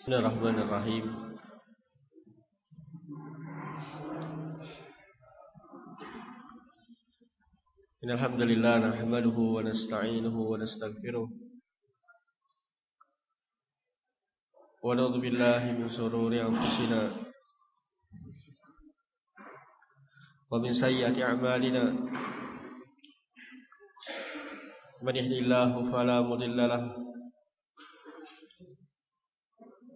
بسم الله الرحمن الرحيم إن الحمد لله نحمده ونستعينه ونستغفره ونعوذ بالله من شرور أنفسنا ومن سيئات أعمالنا من يهدي الله فلا مضل له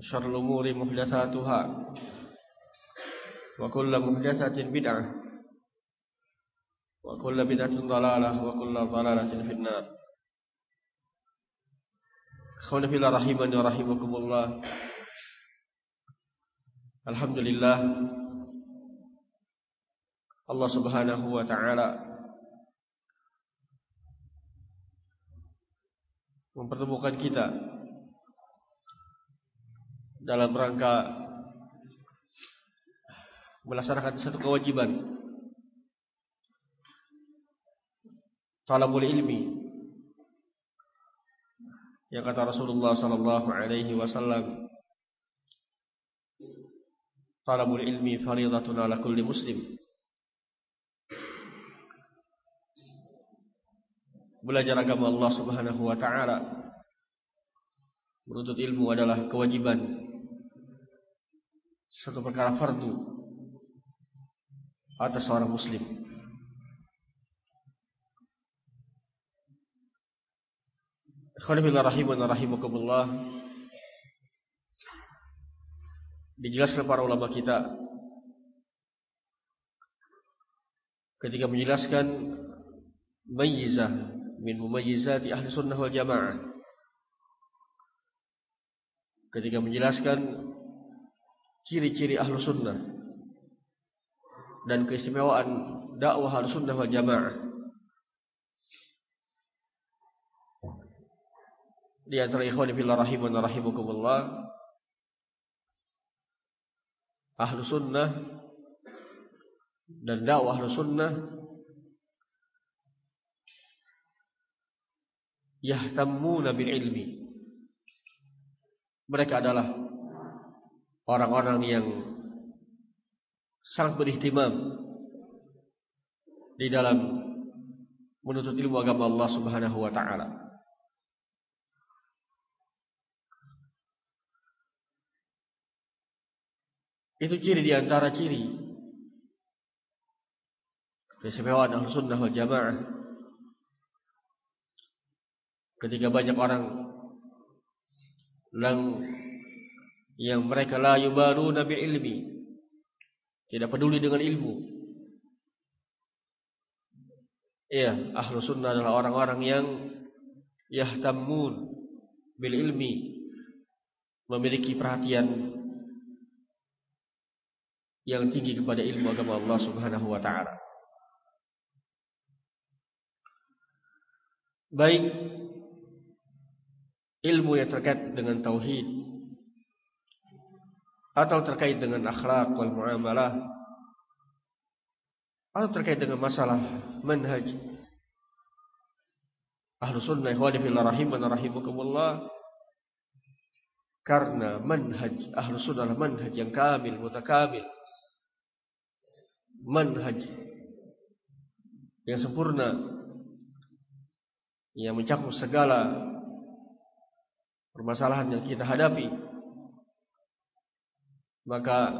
شر الأمور محدثاتها وكل محدثة بدعة وكل بدعة ضلالة وكل ضلالة في النار أخوانا في الله رحمني ورحمكم الله الحمد لله Allah Subhanahu wa taala mempertemukan kita dalam rangka melaksanakan satu kewajiban. Talabul ilmi. Yang kata Rasulullah sallallahu alaihi wasallam talabul ilmi fariidatun ala kulli muslim. Belajar agama Allah Subhanahu wa taala. Menuntut ilmu adalah kewajiban satu perkara fardu atas seorang muslim. Khonibillah Dijelaskan para ulama kita. Ketika menjelaskan Mayyizah Min mumayyizati ahli sunnah wal jamaah. Ketika menjelaskan ciri-ciri ahlu sunnah dan keistimewaan dakwah ahlu sunnah wal jamaah. Di antara ikhwani fillah rahimun rahimukumullah ahlu sunnah dan dakwah ahlu sunnah yahtammuna bil ilmi mereka adalah orang-orang yang sangat berihtimam di dalam menuntut ilmu agama Allah Subhanahu wa taala. Itu ciri di antara ciri keistimewaan Ahlus Sunnah wal Jamaah. Ketika banyak orang yang yang mereka la yubaruna bil ilmi tidak peduli dengan ilmu. Iya, ahlu sunnah adalah orang-orang yang yahtammun bil ilmi, memiliki perhatian yang tinggi kepada ilmu agama Allah Subhanahu wa taala. Baik ilmu yang terkait dengan tauhid atau terkait dengan akhlak wal muamalah. Atau terkait dengan masalah manhaj. Ahlu sunnah wa fillah rahimana rahimakumullah. Karena manhaj ahlu sunnah manhaj yang kamil mutakamil. Manhaj yang sempurna. Yang mencakup segala permasalahan yang kita hadapi maka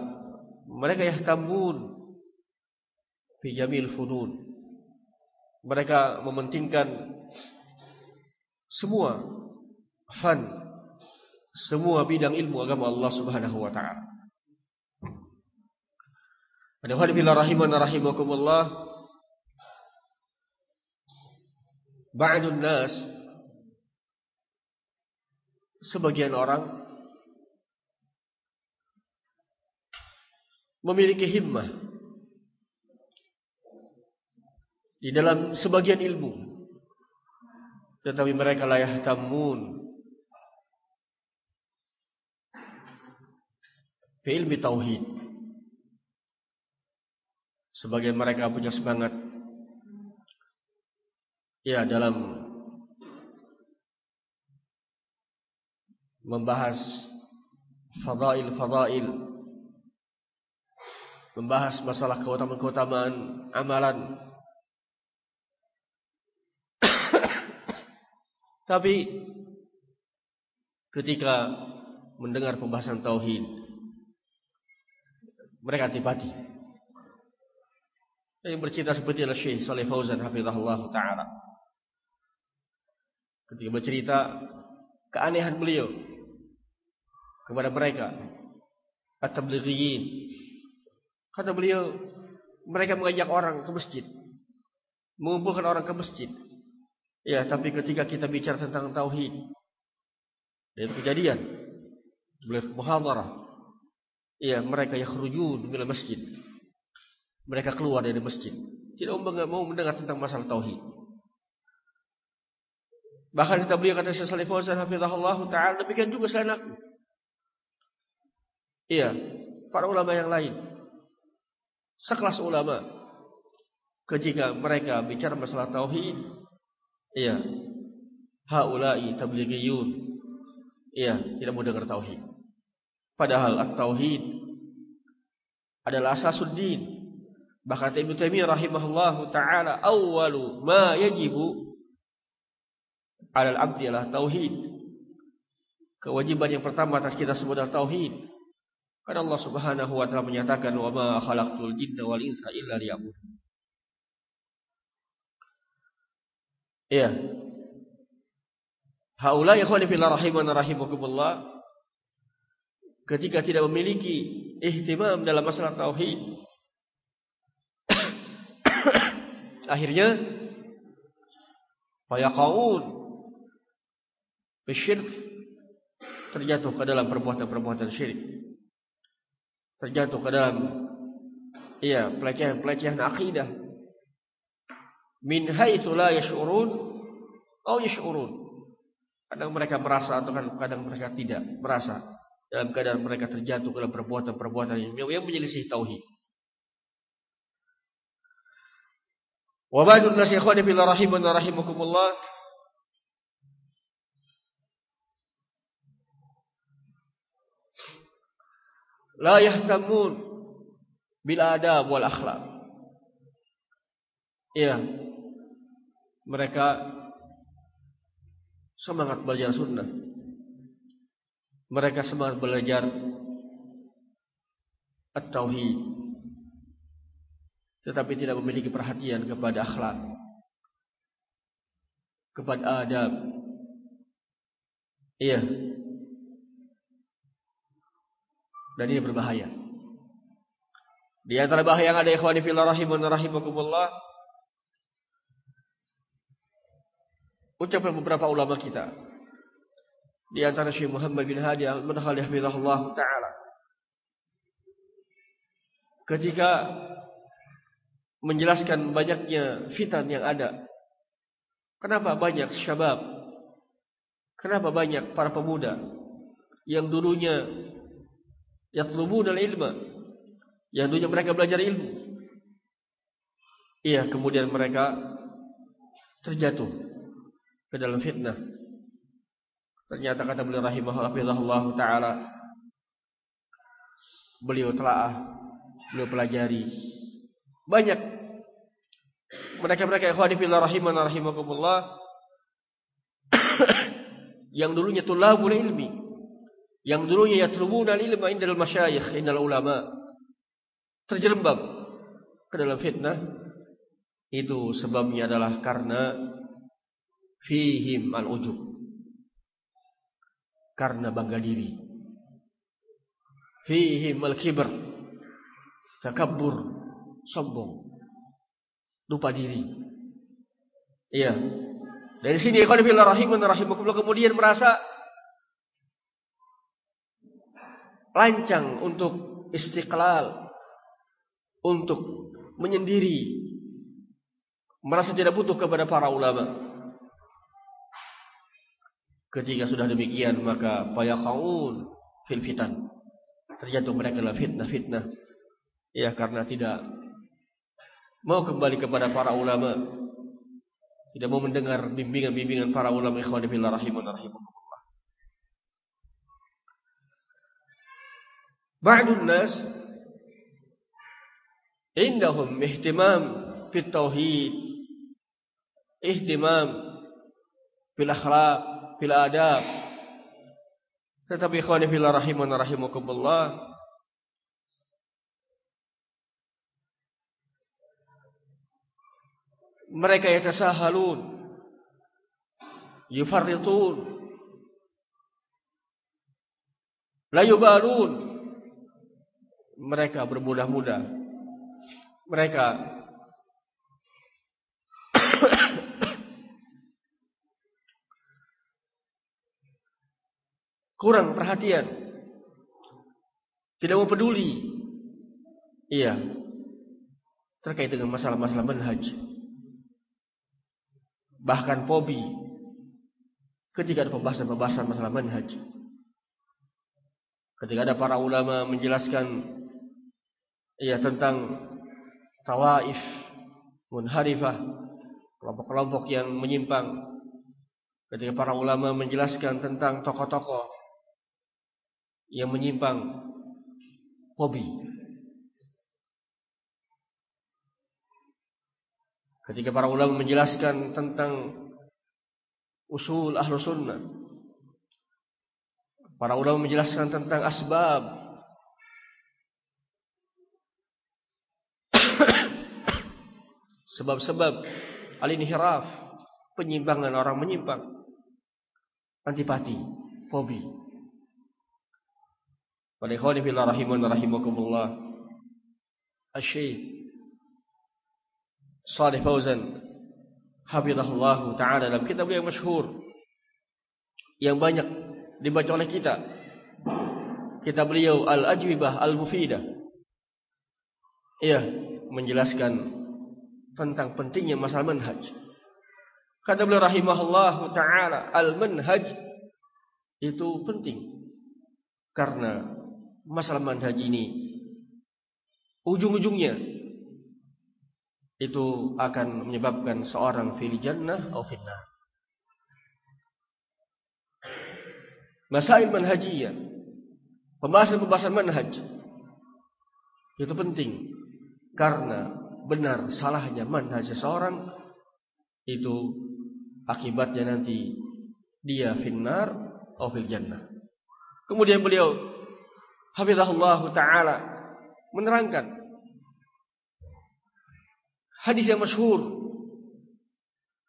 mereka yahtamun fi jamil funun. Mereka mementingkan semua fan semua bidang ilmu agama Allah Subhanahu wa taala. Ada hadirin rahimana rahimakumullah. Ba'dun nas. Sebagian orang memiliki himmah di dalam sebagian ilmu. Tetapi mereka layah tamun fi ilmi tauhid. Sebagian mereka punya semangat. Ya dalam membahas fadail-fadail membahas masalah keutamaan-keutamaan amalan. Tapi ketika mendengar pembahasan tauhid mereka antipati. Yang bercerita seperti adalah Syekh Saleh Fauzan hafizahullah taala. Ketika bercerita keanehan beliau kepada mereka at-tablighiyin Kata beliau, mereka mengajak orang ke masjid. Mengumpulkan orang ke masjid. Ya, tapi ketika kita bicara tentang tauhid, dan kejadian, beliau muhadarah. Ya, mereka yakhrujun min masjid. Mereka keluar dari masjid. Tidak mau mendengar tentang masalah tauhid. Bahkan kita beliau kata Syekh Salih Fauzan hafizahullah taala demikian juga selain aku. Iya, para ulama yang lain sekelas ulama. Ketika mereka bicara masalah tauhid iya. Haula'i tablighiyun iya tidak mau dengar tauhid. Padahal at-tauhid adalah asasuddin. Bahkan Ibnu Taimiyah rahimahullahu taala awwalu ma yajibu 'alal 'abdi adalah tauhid. Kewajiban yang pertama atas kita semua adalah tauhid karena Allah Subhanahu wa taala menyatakan wa ma khalaqtul jinna wal insa illa liya'budun. Iya. Haula khawani fillah rahimana rahimakumullah ketika tidak memiliki ihtimam dalam masalah tauhid akhirnya fayaqaun bisyirk terjatuh ke dalam perbuatan-perbuatan syirik terjatuh ke dalam iya pelecehan-pelecehan akidah. Min haitsu la yash'urun atau yash'urun. Kadang mereka merasa atau kadang mereka tidak merasa. Dalam keadaan mereka terjatuh ke dalam perbuatan-perbuatan yang, menyelisih tauhid. Wa ba'dun nasi ikhwani fil rahimana rahimakumullah la yahtamun bil adab wal akhlak. Iya. Mereka semangat belajar sunnah. Mereka semangat belajar at-tauhid. Tetapi tidak memiliki perhatian kepada akhlak. Kepada adab. Iya. Dan ini berbahaya. Di antara bahaya yang ada ikhwani fillah rahimun rahimakumullah ucapan beberapa ulama kita. Di antara Syekh Muhammad bin Hadi al-Madkhali hafizahullah taala. Ketika menjelaskan banyaknya fitan yang ada. Kenapa banyak syabab? Kenapa banyak para pemuda yang dulunya yatlubuna ilma yang dulunya mereka belajar ilmu. Iya kemudian mereka terjatuh ke dalam fitnah. Ternyata kata beliau rahimahullah taala beliau telah beliau pelajari. Banyak mereka-mereka ikhwani fillah rahiman rahimakumullah yang dulunya tulabul ilmi yang dulunya yatlubuna ilma indal masyayikh indal ulama. Terjerembab ke dalam fitnah. Itu sebabnya adalah karena fihim al-ujub. Karena bangga diri. Fihim al-kibr. Takabbur. Sombong. Lupa diri. Iya. Dari sini ikhwan fillah rahiman rahimakumullah kemudian merasa lancang untuk istiqlal, untuk menyendiri, merasa tidak butuh kepada para ulama. Ketika sudah demikian maka bayakaun fil fitan. Terjatuh mereka dalam fitnah-fitnah. Ya karena tidak mau kembali kepada para ulama. Tidak mau mendengar bimbingan-bimbingan para ulama ikhwan fillah rahimun rahimakumullah. ba'dun nas indahum ihtimam fit tauhid ihtimam bil akhlaq bil adab. Tetapi ikhwani fila rahimun rahimukumullah mereka yatasahalun yufarritun la yubalun mereka bermudah-mudah. Mereka kurang perhatian. Tidak mau peduli. Iya. Terkait dengan masalah-masalah manhaj. Bahkan pobi ketika ada pembahasan-pembahasan masalah manhaj. Ketika ada para ulama menjelaskan ya tentang tawaif munharifah kelompok-kelompok yang menyimpang. Ketika para ulama menjelaskan tentang tokoh-tokoh yang menyimpang hobi. Ketika para ulama menjelaskan tentang usul ahlu sunnah para ulama menjelaskan tentang asbab Sebab-sebab al-inhiraf, penyimpangan orang menyimpang. Antipati, fobi. Pada ikhwani fillah rahimun rahimakumullah. Asy-Syaikh Salih Fauzan hafizahullah taala dalam kitab yang masyhur yang banyak dibaca oleh kita. Kitab beliau Al-Ajwibah Al-Mufidah. Iya, menjelaskan tentang pentingnya masalah manhaj. Kata beliau rahimahullah taala, al-manhaj itu penting. Karena masalah manhaj ini ujung-ujungnya itu akan menyebabkan seorang fil jannah atau finnar. Masail manhajiyah, pembahasan-pembahasan manhaj itu penting karena benar salahnya manhaj seseorang itu akibatnya nanti dia finnar atau fil jannah. Kemudian beliau hafizahullah taala menerangkan hadis yang masyhur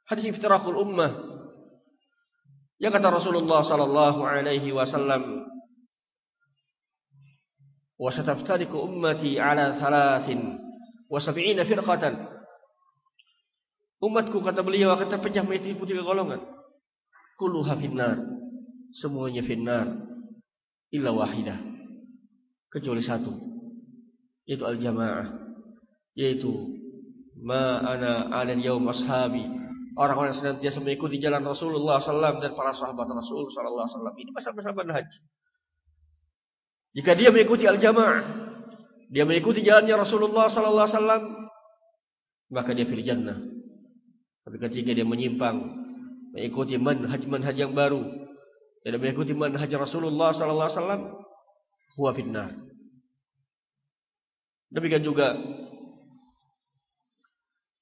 hadis iftirakul ummah yang kata Rasulullah sallallahu alaihi wasallam wa sataftariqu ummati ala thalathin wa sab'ina firqatan. Umatku kata beliau akan terpecah menjadi tiga golongan. Kulluha finnar. Semuanya finnar. Illa wahidah. Kecuali satu. Yaitu al-jamaah. Yaitu ma ana alal yaum ashabi. Orang-orang senantiasa mengikuti jalan Rasulullah SAW dan para sahabat Rasul SAW. Ini masalah-masalah manhaj. Jika dia mengikuti al-jamaah, dia mengikuti jalannya Rasulullah sallallahu alaihi wasallam, maka dia fil jannah. Tapi ketika dia menyimpang, mengikuti manhaj-manhaj yang baru, dan mengikuti manhaj Rasulullah sallallahu alaihi wasallam, huwa finnar. Demikian juga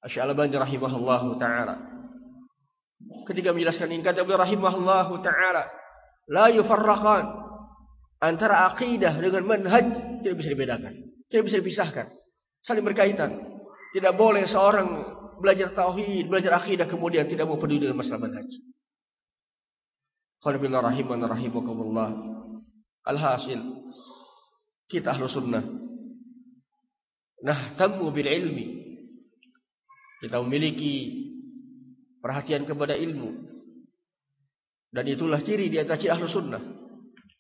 Asy-Syalbani rahimahullahu taala ketika menjelaskan ini kata beliau rahimahullahu taala la yufarraqan antara akidah dengan manhaj tidak bisa dibedakan, tidak bisa dipisahkan, saling berkaitan. Tidak boleh seorang belajar tauhid, belajar akidah kemudian tidak mau peduli dengan masalah manhaj. Qul billah rahiman rahimakumullah. Alhasil kita ahlu sunnah nahtamu bil ilmi kita memiliki perhatian kepada ilmu dan itulah ciri di atas ahlu sunnah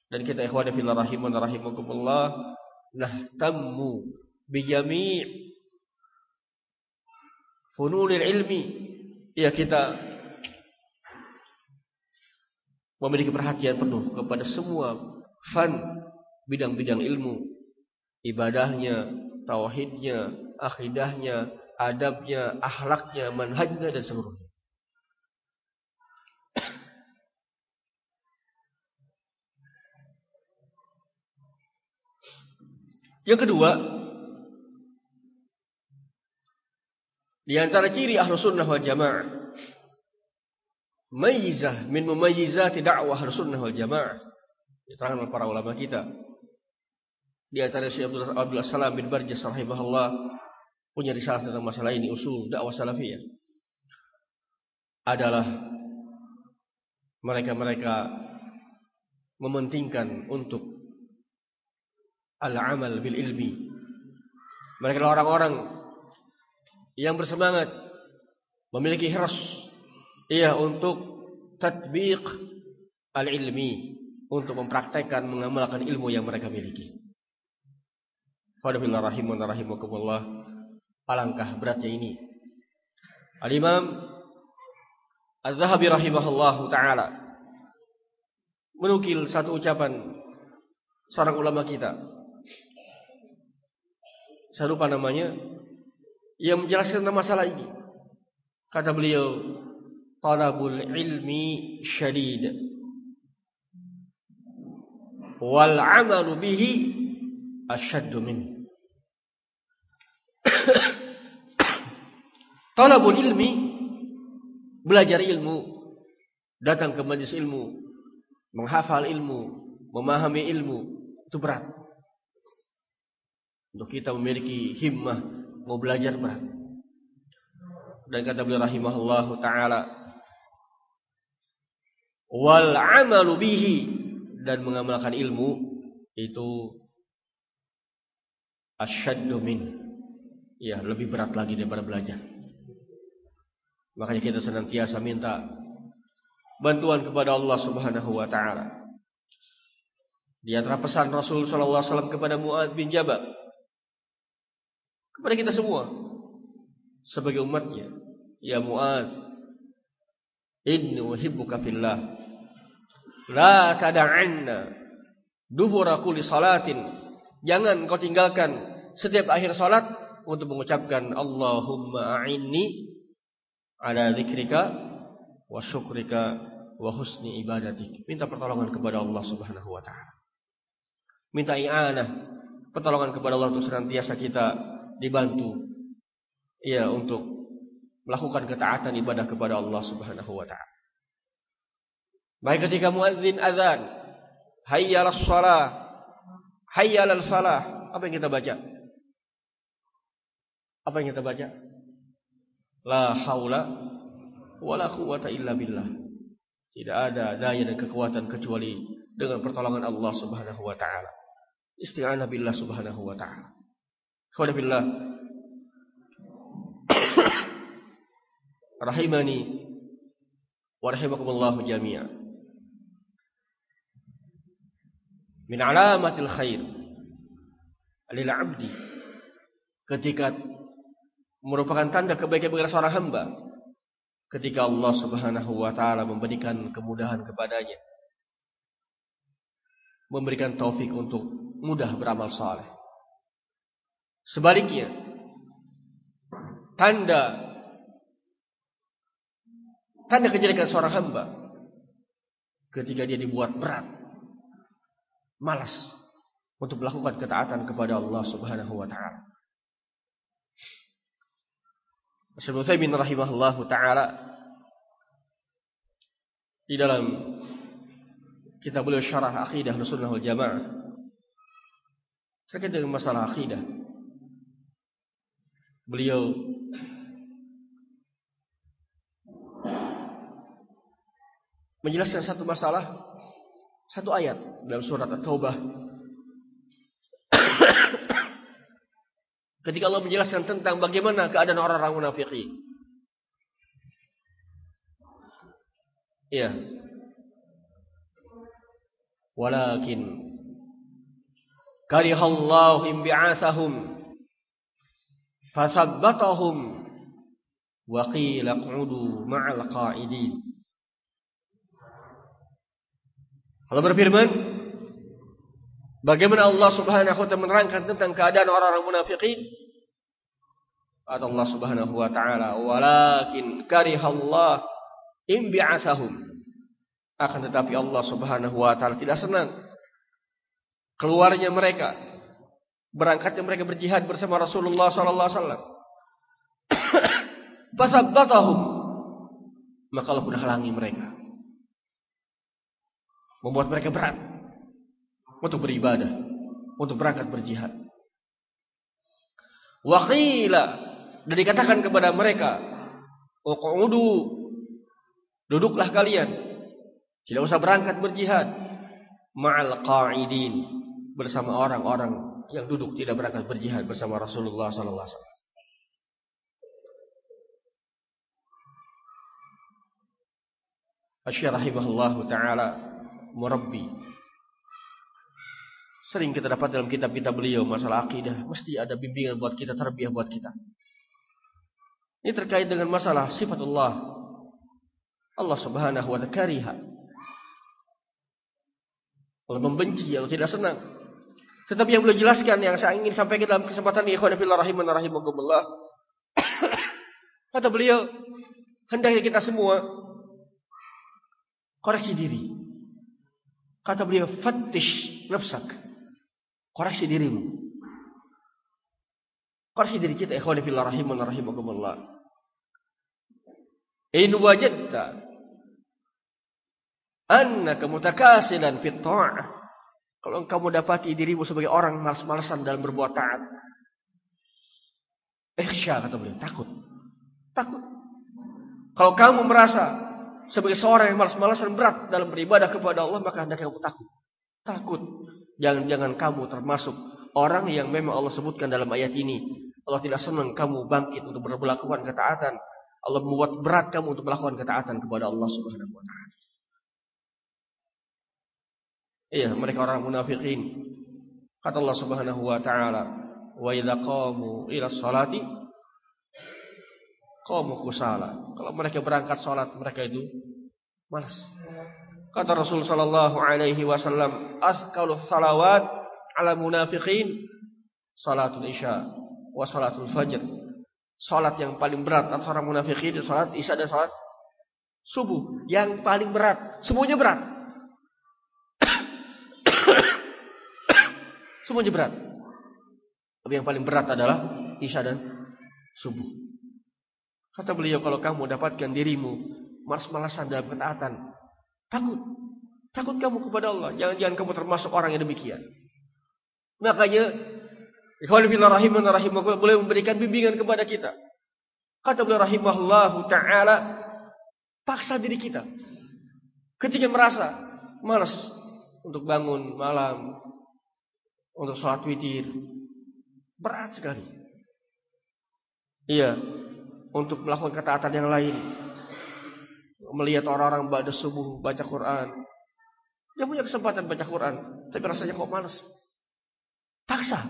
dan kita ikhwan fillah rahiman rahimakumullah nahtamu bi jami' funulil ilmi. Ya kita memiliki perhatian penuh kepada semua fan bidang-bidang ilmu. Ibadahnya tauhidnya akidahnya adabnya akhlaknya manhajnya dan seluruhnya Yang kedua, di antara ciri ahlu sunnah wal jamaah, mayizah min mumayyizati da'wah ahlu sunnah wal jamaah. Diterangkan oleh para ulama kita. Di antara Syekh Abdul Salam bin Barjas rahimahullah punya risalah tentang masalah ini usul dakwah salafiyah adalah mereka-mereka mementingkan untuk al-amal bil ilmi. Mereka orang-orang yang bersemangat memiliki hirs iya untuk tatbiq al-ilmi untuk mempraktekkan mengamalkan ilmu yang mereka miliki. Fadabillah rahimun rahimakumullah. Alangkah beratnya ini. Al-Imam Al-Zahabi rahimahullah taala menukil satu ucapan seorang ulama kita saya lupa namanya, yang menjelaskan tentang masalah ini. Kata beliau, talabul ilmi syadid. Wal amalu bihi asyaddu min. talabul ilmi, belajar ilmu, datang ke majlis ilmu, menghafal ilmu, memahami ilmu, itu berat. Untuk kita memiliki himmah mau belajar berat. Dan kata beliau rahimahullah taala wal amalu bihi dan mengamalkan ilmu itu asyaddu min ya lebih berat lagi daripada belajar. Makanya kita senantiasa minta bantuan kepada Allah Subhanahu wa taala. Di antara pesan Rasul sallallahu alaihi wasallam kepada Muad bin Jabal kepada kita semua. Sebagai umatnya. Ya Muad. Inni uhibbuka fillah. La tada'anna dubura kulli salatin. Jangan kau tinggalkan setiap akhir salat untuk mengucapkan Allahumma a'inni ala dzikrika wa syukrika wa husni ibadatik. Minta pertolongan kepada Allah Subhanahu wa taala. Minta i'anah pertolongan kepada Allah untuk senantiasa kita dibantu ya untuk melakukan ketaatan ibadah kepada Allah Subhanahu wa taala. Baik ketika muadzin azan, hayya 'alas shalah, hayya 'alal falah, apa yang kita baca? Apa yang kita baca? La haula wala quwata illa billah. Tidak ada daya dan kekuatan kecuali dengan pertolongan Allah Subhanahu wa taala. Isti'anah billah Subhanahu wa taala. Khawdabillah Rahimani Wa rahimakumullahu jami'a Min alamatil khair Lil abdi. Ketika Merupakan tanda kebaikan bagi seorang hamba. Ketika Allah subhanahu wa ta'ala Memberikan kemudahan kepadanya. Memberikan taufik untuk mudah beramal saleh. Sebaliknya, tanda tanda kejelekan seorang hamba ketika dia dibuat berat, malas untuk melakukan ketaatan kepada Allah Subhanahu wa taala. Syaikhul Utsaimin rahimahullahu taala di dalam kitab beliau syarah akidah wal Jamaah terkait dengan masalah akidah. Beliau menjelaskan satu masalah satu ayat dalam surat At-Taubah Ketika Allah menjelaskan tentang bagaimana keadaan orang-orang munafikin. Iya. Walakin karihallahu imbi'athahum fathabbatahum wa qila q'udu ma'al qa'idin. Allah berfirman, Bagaimana Allah Subhanahu wa taala menerangkan tentang keadaan orang-orang munafikin? Kata Allah Subhanahu wa taala, "Walakin karihallah imbi'atsahum." Akan tetapi Allah Subhanahu wa taala tidak senang keluarnya mereka, berangkatnya mereka berjihad bersama Rasulullah sallallahu alaihi wasallam. Maka Allah pun halangi mereka. Membuat mereka berat untuk beribadah, untuk berangkat berjihad. Waqila dan dikatakan kepada mereka, "Uqudu, duduklah kalian. Tidak usah berangkat berjihad ma'al qa'idin bersama orang-orang yang duduk tidak berangkat berjihad bersama Rasulullah sallallahu alaihi wasallam." Asyarahimahullah taala murabbi Sering kita dapat dalam kitab-kitab beliau masalah akidah, mesti ada bimbingan buat kita, terbiah buat kita. Ini terkait dengan masalah sifat Allah. Allah Subhanahu wa taala kariha. Allah membenci atau tidak senang. Tetapi yang beliau jelaskan yang saya ingin sampaikan dalam kesempatan ini ikhwan fillah rahiman rahimakumullah. Kata beliau, hendaknya kita semua koreksi diri. Kata beliau, fattish nafsak. Koreksi dirimu. Koreksi diri kita ikhwani fillah rahimun rahimakumullah. In wajadta annaka mutakasilan fit ta'ah. Kalau engkau mendapati dirimu sebagai orang malas-malasan dalam berbuat taat. Ikhsya kata beliau, takut. Takut. Kalau kamu merasa sebagai seorang yang malas-malasan berat dalam beribadah kepada Allah, maka hendaknya kamu takut. Takut Jangan-jangan kamu termasuk orang yang memang Allah sebutkan dalam ayat ini. Allah tidak senang kamu bangkit untuk melakukan ketaatan. Allah membuat berat kamu untuk melakukan ketaatan kepada Allah Subhanahu wa taala. Iya, mereka orang munafikin. Kata Allah Subhanahu wa taala, "Wa idza qamu ila sholati qamu kusala." Kalau mereka berangkat salat, mereka itu malas. Kata Rasul sallallahu alaihi wasallam, "Athqalu salawat 'ala munafiqin salatul isya wa salatul fajr." Salat yang paling berat atas orang munafikin itu salat isya dan salat subuh. Yang paling berat, semuanya berat. Semuanya berat. Tapi yang paling berat adalah isya dan subuh. Kata beliau, kalau kamu dapatkan dirimu malas-malasan dalam ketaatan, Takut. Takut kamu kepada Allah. Jangan-jangan kamu termasuk orang yang demikian. Makanya rahimahullah boleh memberikan bimbingan kepada kita. Kata beliau rahimahullah taala paksa diri kita. Ketika merasa malas untuk bangun malam untuk sholat witir berat sekali. Iya, untuk melakukan ketaatan yang lain melihat orang-orang pada subuh baca Quran. Dia punya kesempatan baca Quran, tapi rasanya kok malas. Paksa.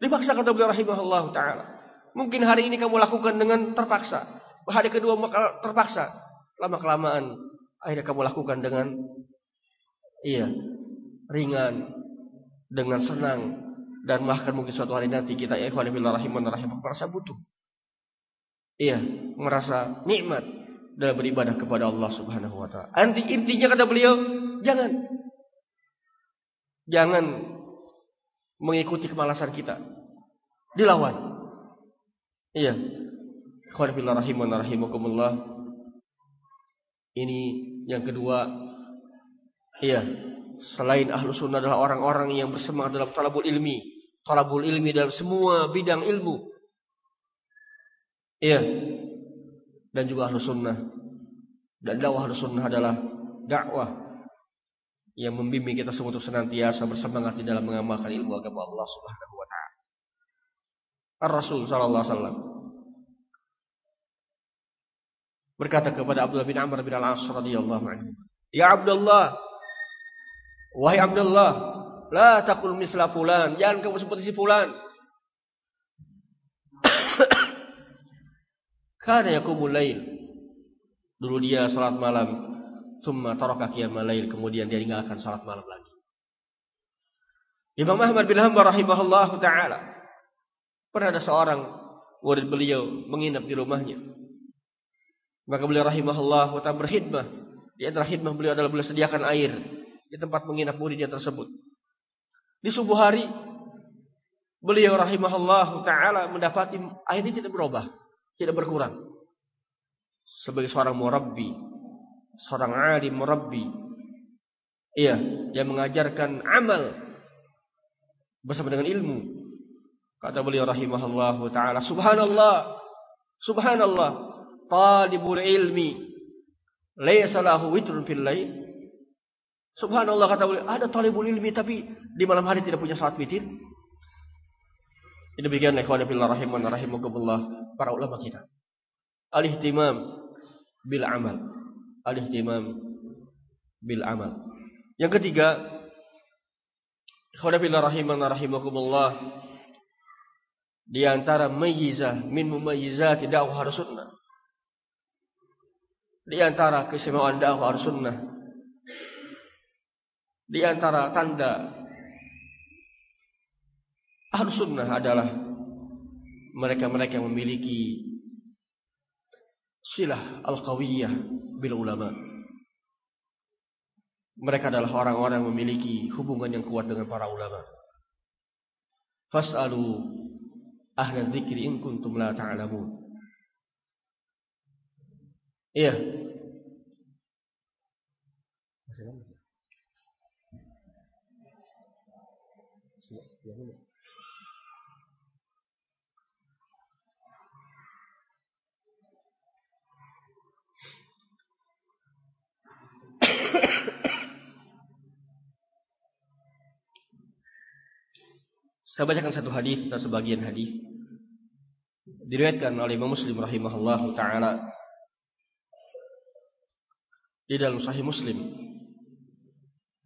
Dipaksa kata beliau rahimahullah taala. Mungkin hari ini kamu lakukan dengan terpaksa. Hari kedua terpaksa. Lama kelamaan akhirnya kamu lakukan dengan iya ringan dengan senang dan bahkan mungkin suatu hari nanti kita ya ikhwan fillah rahiman rahimah merasa butuh. Iya, merasa nikmat dalam beribadah kepada Allah Subhanahu wa taala. Anti intinya kata beliau, jangan jangan mengikuti kemalasan kita. Dilawan. Iya. Ikhwan fillah rahiman rahimakumullah. Ini yang kedua. Iya, selain ahlu sunnah adalah orang-orang yang bersemangat dalam talabul ilmi. Talabul ilmi dalam semua bidang ilmu. Iya. Dan juga ahlu sunnah. Dan dakwah ahlu sunnah adalah dakwah yang membimbing kita semua untuk senantiasa bersemangat di dalam mengamalkan ilmu agama Allah Subhanahu wa taala. Ar-Rasul sallallahu alaihi wasallam berkata kepada Abdullah bin Amr bin Al-As radhiyallahu anhu, "Ya Abdullah, Wahai Abdullah, la takul misla fulan, jangan kamu seperti si fulan. Kana yakumul lail. Dulu dia salat malam, thumma taraka qiyamal lail, kemudian dia tinggalkan salat malam lagi. Imam Ahmad bin Hanbal rahimahullah taala pernah ada seorang murid beliau menginap di rumahnya. Maka beliau rahimahullah taala berkhidmah. Di antara khidmah beliau adalah beliau sediakan air di tempat menginap muridnya tersebut. Di subuh hari beliau rahimahullah taala mendapati ini tidak berubah, tidak berkurang. Sebagai seorang murabbi, seorang alim murabbi, iya, yang mengajarkan amal bersama dengan ilmu. Kata beliau rahimahullah taala, subhanallah, subhanallah, talibul ilmi laysa lahu witrun fil Subhanallah kata beliau, ada talibul ilmi tapi di malam hari tidak punya salat witir. Demikian ikhwan fillah rahiman rahimakumullah para ulama kita. Al-ihtimam bil amal. Al-ihtimam bil amal. Yang ketiga, ikhwan fillah rahiman rahimakumullah di antara mayyizah min mumayyizati dakwah sunnah. Di antara keistimewaan dakwah sunnah di antara tanda ahlu sunnah adalah mereka-mereka yang memiliki silah al-qawiyah bil ulama. Mereka adalah orang-orang yang memiliki hubungan yang kuat dengan para ulama. Fas'alu ahla dzikri in kuntum la ta'lamun. Iya. Masih dahulu. Saya bacakan satu hadis dan sebagian hadis. Diriwayatkan oleh Imam Muslim rahimahullahu taala. Di dalam Sahih Muslim.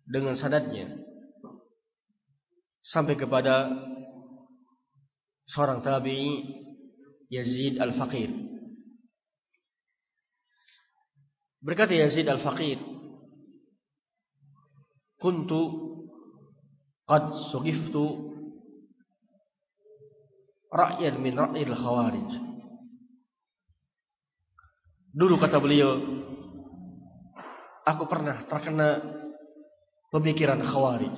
Dengan sanadnya. Sampai kepada seorang tabi'i Yazid Al-Faqir. Berkata Yazid Al-Faqir, "Kuntu qad sugiftu Rakyat min rakyat khawarij. Dulu kata beliau, aku pernah terkena pemikiran khawarij.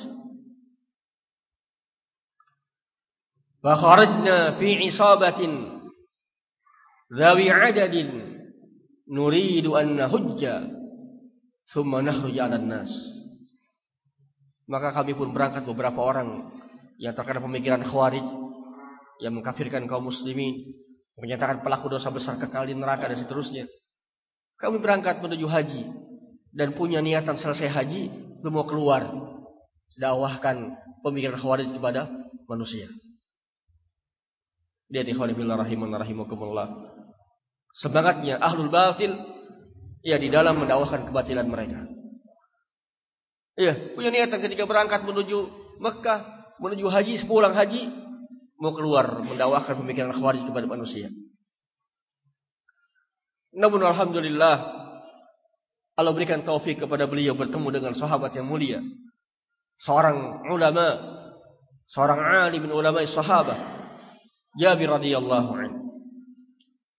Fakharajna fi isabatin zawi adadin nuridu an hujja, thumma nahruj 'ala nas Maka kami pun berangkat beberapa orang yang terkena pemikiran khawarij yang mengkafirkan kaum muslimin menyatakan pelaku dosa besar kekal di neraka dan seterusnya kami berangkat menuju haji dan punya niatan selesai haji untuk mau keluar dakwahkan pemikiran khawarij kepada manusia Lihat ikhwan fillah rahiman rahimakumullah. Semangatnya ahlul batil ya di dalam mendakwahkan kebatilan mereka. Iya, punya niatan ketika berangkat menuju Mekah, menuju haji, sepulang haji mau keluar mendakwahkan pemikiran khawarij kepada manusia. Namun alhamdulillah Allah berikan taufik kepada beliau bertemu dengan sahabat yang mulia. Seorang ulama seorang alim ulama sahabat Jabir radhiyallahu anhu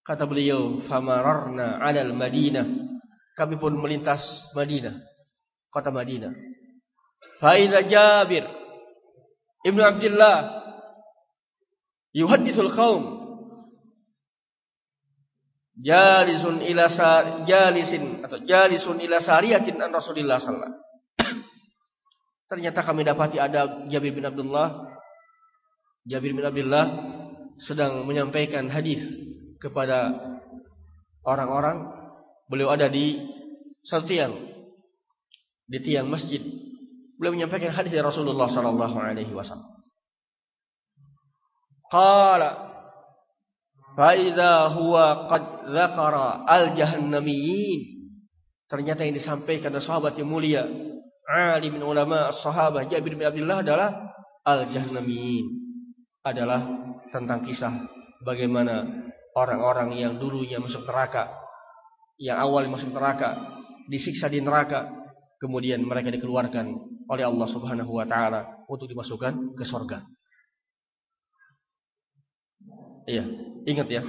kata beliau famararna 'ala al-Madinah kami pun melintas Madinah kota Madinah fa idza Jabir Ibnu Abdullah yuhaddithul qaum jalisun ila jalisin atau jalisun ila sariyatin an Rasulillah sallallahu Ternyata kami dapati ada Jabir bin Abdullah Jabir bin Abdullah sedang menyampaikan hadis kepada orang-orang. Beliau ada di satu tiang di tiang masjid. Beliau menyampaikan hadis dari Rasulullah sallallahu alaihi wasallam. Fa idza huwa qad dzakara al-jahannamiyyin. Ternyata yang disampaikan oleh sahabat yang mulia alim ulama sahabat Jabir bin Abdullah adalah al-Jahnamiyin adalah tentang kisah bagaimana orang-orang yang dulunya masuk neraka yang awal masuk neraka disiksa di neraka kemudian mereka dikeluarkan oleh Allah Subhanahu wa taala untuk dimasukkan ke surga. Iya, ingat ya.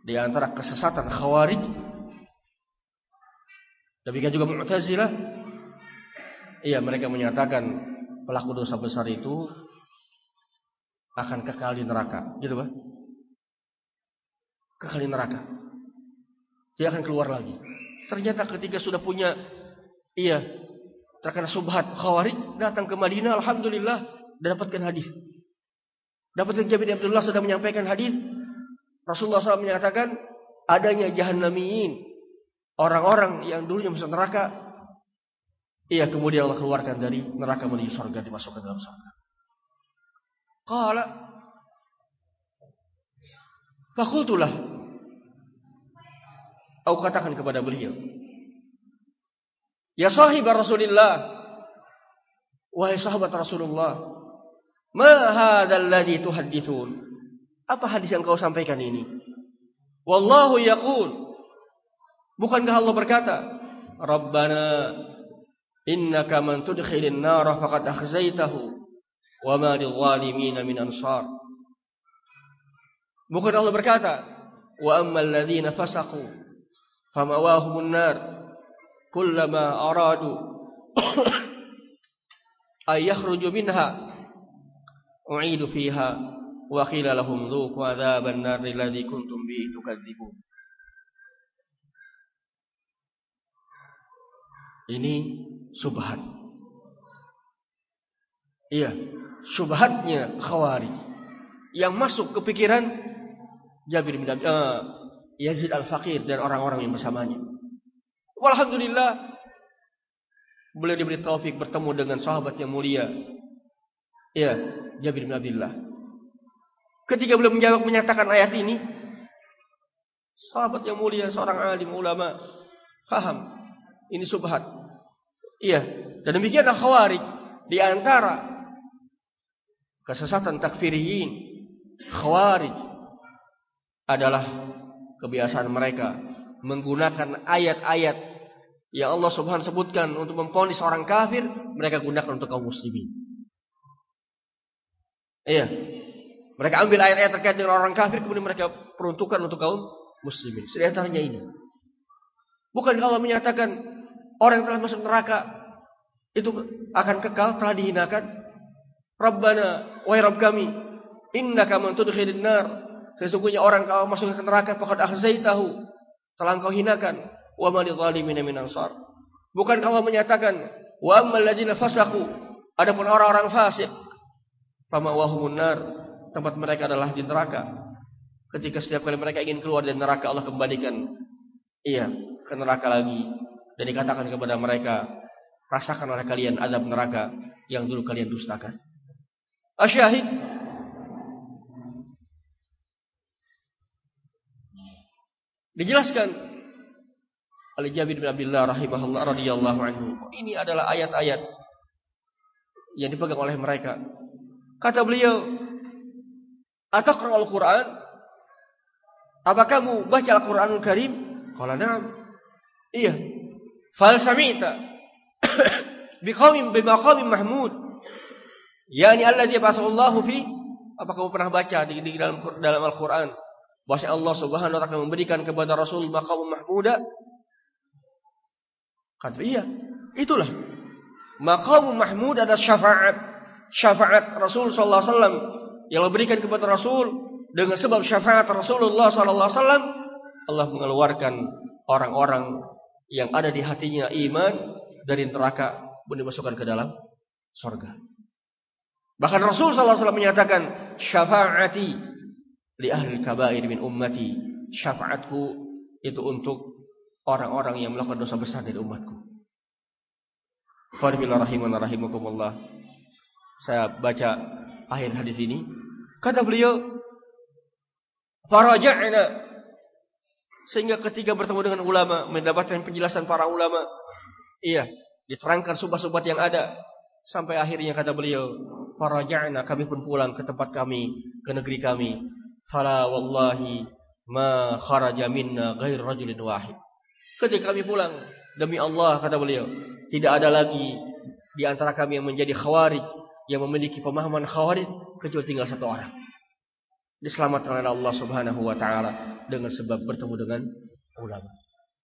Di antara kesesatan Khawarij demikian juga Mu'tazilah Iya, mereka menyatakan pelaku dosa besar itu akan kekal di neraka, gitu Pak? Kekal di neraka. Dia akan keluar lagi. Ternyata ketika sudah punya iya, terkena subhat khawarij datang ke Madinah, alhamdulillah dapatkan hadis. Dapatkan Jabir bin Abdullah sudah menyampaikan hadis. Rasulullah SAW menyatakan adanya jahannamiyin, orang-orang yang dulunya masuk neraka Iya kemudian Allah keluarkan dari neraka menuju surga dimasukkan dalam surga. Qala Fakultulah Aku katakan kepada beliau Ya sahib Rasulullah Wahai sahabat Rasulullah Ma hadal ladhi tuhaddithun? Apa hadis yang kau sampaikan ini? Wallahu yaqul. Bukankah Allah berkata Rabbana innaka man tudkhilin nar faqad akhzaitahu wa ma lidh-dhalimin min ansar. Bukan Allah berkata wa ammal ladzina fasaqu famawahumun nar kullama aradu ay yakhruju minha u'idu fiha wa qila lahum dhuqu adzaban nar alladhi kuntum Ini subhat. Iya, subhatnya khawarij yang masuk ke pikiran Jabir bin uh, Yazid al-Faqir dan orang-orang yang bersamanya. Walhamdulillah beliau diberi taufik bertemu dengan sahabat yang mulia. Iya, Jabir bin Abdullah. Ketika beliau menjawab menyatakan ayat ini, sahabat yang mulia, seorang alim ulama, paham ini subhat. Iya, dan demikianlah khawarij di antara kesesatan takfiriyin khawarij adalah kebiasaan mereka menggunakan ayat-ayat yang Allah Subhanahu sebutkan untuk memponis orang kafir, mereka gunakan untuk kaum muslimin. Iya. Mereka ambil ayat-ayat terkait dengan orang kafir kemudian mereka peruntukkan untuk kaum muslimin. Di ini. Bukan Allah menyatakan orang yang telah masuk neraka itu akan kekal telah dihinakan. Rabbana wahai Rabb kami, innaka man tudkhilin nar. Sesungguhnya orang kau masuk ke neraka faqad akhzaitahu. Telah engkau hinakan. Wa ma lidzalimin min ansar. Bukan kalau menyatakan wa ammal ladzina fasaqu. Adapun orang-orang fasik, fama wahumun nar. Tempat mereka adalah di neraka. Ketika setiap kali mereka ingin keluar dari neraka Allah kembalikan iya ke neraka lagi dan dikatakan kepada mereka rasakan oleh kalian azab neraka yang dulu kalian dustakan. Asyahid dijelaskan oleh Jabir bin Abdullah rahimahullah radhiyallahu anhu. Ini adalah ayat-ayat yang dipegang oleh mereka. Kata beliau, "Ataqra al-Qur'an?" Apa kamu baca Al-Qur'anul Karim? Qala na'am. Iya, Fal sami'ta biqaumin bimaqamin mahmud. Yani alladzi ba'atsallahu fi apa kamu pernah baca di, di dalam dalam Al-Qur'an bahwa Allah Subhanahu wa taala memberikan kepada Rasul maqam mahmuda? Kata iya, itulah. Maqam mahmud ada syafaat. Syafaat Rasul sallallahu alaihi wasallam yang diberikan kepada Rasul dengan sebab syafaat Rasulullah sallallahu alaihi wasallam Allah mengeluarkan orang-orang yang ada di hatinya iman dari neraka dimasukkan ke dalam surga. Bahkan Rasul SAW menyatakan syafaati li ahli kabair min ummati. Syafaatku itu untuk orang-orang yang melakukan dosa besar dari umatku. Bismillahirrahmanirrahim. Saya baca akhir hadis ini. Kata beliau, "Faraja'na" Sehingga ketika bertemu dengan ulama, mendapatkan penjelasan para ulama, iya, diterangkan subhat-subhat yang ada sampai akhirnya kata beliau, "Faraja'na kami pun pulang ke tempat kami, ke negeri kami. Fala wallahi ma kharaja minna ghair rajulin wahid." Ketika kami pulang, demi Allah kata beliau, tidak ada lagi di antara kami yang menjadi khawarij, yang memiliki pemahaman khawarij kecuali tinggal satu orang diselamatkan oleh Allah Subhanahu wa taala dengan sebab bertemu dengan ulama.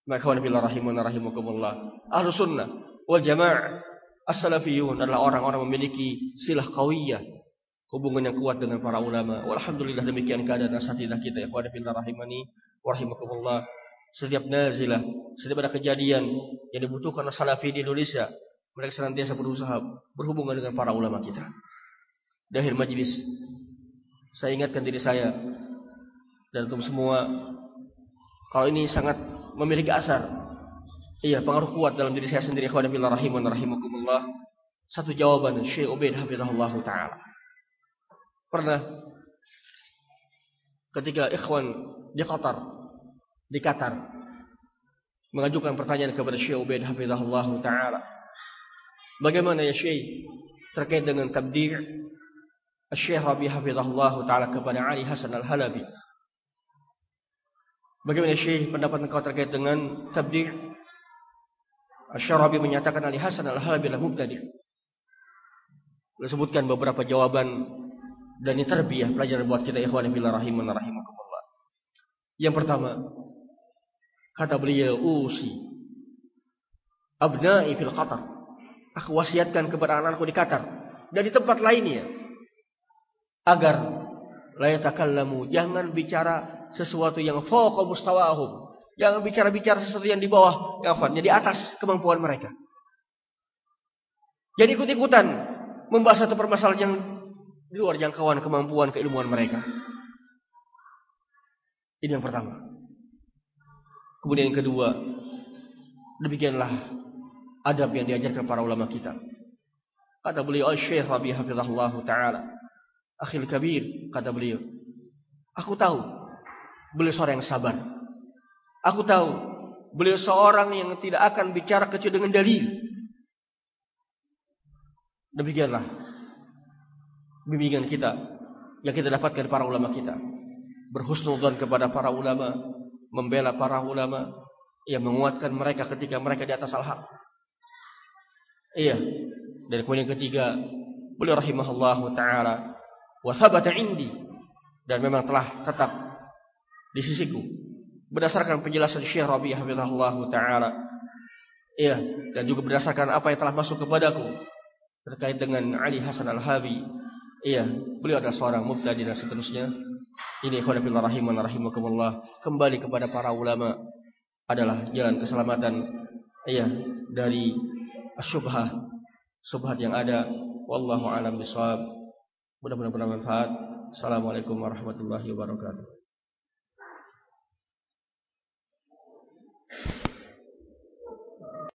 Maka wa billah rahimun rahimakumullah. Ahlu sunnah wal jamaah as-salafiyun adalah orang-orang memiliki silah qawiyah, hubungan yang kuat dengan para ulama. Walhamdulillah demikian keadaan asatidah kita ya wa billah rahimani wa rahimakumullah. Setiap nazilah, setiap ada kejadian yang dibutuhkan salafi di Indonesia, mereka senantiasa berusaha berhubungan dengan para ulama kita. Di akhir majlis saya ingatkan diri saya dan untuk semua kalau ini sangat memiliki asar. Iya, pengaruh kuat dalam diri saya sendiri ikhwan fillah rahimun rahimakumullah. Satu jawaban Syekh Ubaid hafizahullah taala. Pernah ketika ikhwan di Qatar di Qatar mengajukan pertanyaan kepada Syekh Ubaid hafizahullah taala. Bagaimana ya Syekh terkait dengan tabdi' Syekh Rabi Hafizahullah Ta'ala kepada Ali Hasan Al-Halabi. Bagaimana Syekh pendapat engkau terkait dengan tabdi' Syekh Rabi menyatakan Ali Hasan Al-Halabi adalah mubtadi' Beliau sebutkan beberapa jawaban dan ini tarbiyah pelajaran buat kita ikhwan fillah rahiman rahimakumullah. Yang pertama, kata beliau usi abna'i fil Qatar. Aku wasiatkan kepada anak-anakku di Qatar. Dan di tempat lainnya. Agar la yatakallamu. Jangan bicara sesuatu yang fawqa mustawahum. Jangan bicara-bicara sesuatu yang di bawah yang di atas kemampuan mereka. Jadi ikut-ikutan membahas satu permasalahan yang di luar jangkauan kemampuan keilmuan mereka. Ini yang pertama. Kemudian yang kedua demikianlah adab yang diajarkan para ulama kita kata beliau Syekh Rabi Hafizahullah Ta'ala Akhil kabir, kata beliau. Aku tahu beliau seorang yang sabar. Aku tahu beliau seorang yang tidak akan bicara kecuali dengan dalil. Demikianlah bimbingan kita yang kita dapatkan para ulama kita. Berhusnudzon kepada para ulama, membela para ulama, yang menguatkan mereka ketika mereka di atas al-haq. Iya. Dan kemudian ketiga, beliau rahimahullah taala wa indi. Dan memang telah tetap di sisiku. Berdasarkan penjelasan Syekh Rabi hafizahullah taala. Ya dan juga berdasarkan apa yang telah masuk kepadaku terkait dengan Ali Hasan Al-Habi iya. Beliau adalah seorang mubtadi dan seterusnya. Ini ikhwan fillah rahiman rahimakumullah. Kembali kepada para ulama adalah jalan keselamatan. Iya. Dari syubhah subhat yang ada wallahu alam bisawab Mudah-mudahan bermanfaat. Assalamualaikum warahmatullahi wabarakatuh.